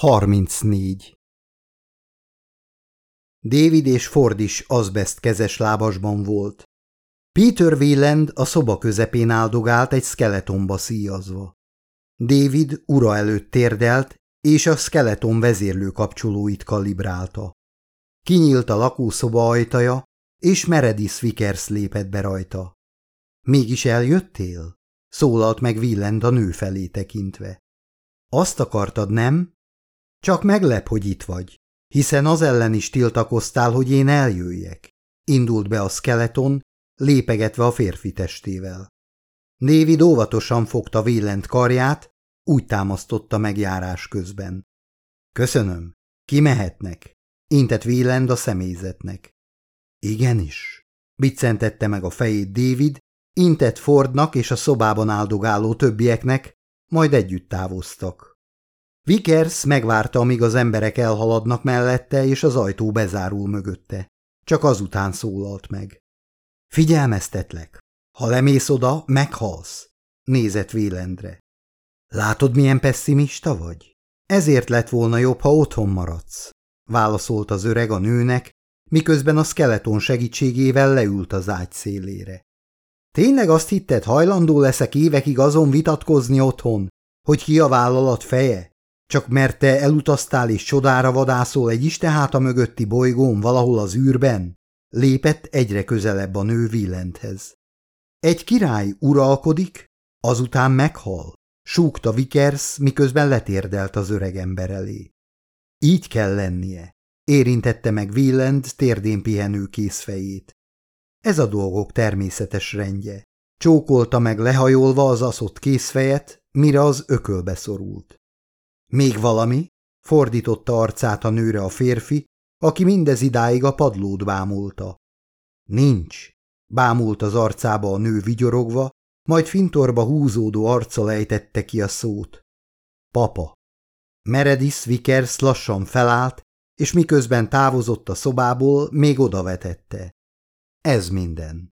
34. David és Ford is azbest kezes lábasban volt. Peter Wieland a szoba közepén áldogált egy skeletonba szíjazva. David ura előtt térdelt, és a skeleton vezérlő kapcsolóit kalibrálta. Kinyílt a lakószoba ajtaja, és Meredith Vickers lépett be rajta. Mégis eljöttél? szólalt meg Wieland a nő felé tekintve. Azt akartad, nem? Csak meglep, hogy itt vagy, hiszen az ellen is tiltakoztál, hogy én eljöjjek. Indult be a skeleton, lépegetve a férfi testével. David óvatosan fogta Vélent karját, úgy támasztotta megjárás közben. Köszönöm, kimehetnek, intett Vélend a személyzetnek. Igenis, biccentette meg a fejét David, intett Fordnak és a szobában áldogáló többieknek, majd együtt távoztak. Vickers megvárta, amíg az emberek elhaladnak mellette, és az ajtó bezárul mögötte. Csak azután szólalt meg. Figyelmeztetlek. Ha lemész oda, meghalsz. Nézett Vélendre. Látod, milyen pessimista vagy? Ezért lett volna jobb, ha otthon maradsz. Válaszolt az öreg a nőnek, miközben a skeleton segítségével leült az ágy szélére. Tényleg azt hitted, hajlandó leszek évekig azon vitatkozni otthon, hogy ki a vállalat feje? Csak mert te elutaztál és csodára vadászol egy isteháta mögötti bolygón valahol az űrben, lépett egyre közelebb a nő Villenthez. Egy király uralkodik, azután meghal, súgta Vickers, miközben letérdelt az öreg ember elé. Így kell lennie, érintette meg Willend térdén pihenő készfejét. Ez a dolgok természetes rendje. Csókolta meg lehajolva az aszott készfejet, mire az ökölbe szorult. Még valami? Fordította arcát a nőre a férfi, aki mindez idáig a padlót bámulta. Nincs, bámult az arcába a nő vigyorogva, majd fintorba húzódó arccal ejtette ki a szót. Papa. Meredith Vickers lassan felállt, és miközben távozott a szobából, még odavetette. Ez minden.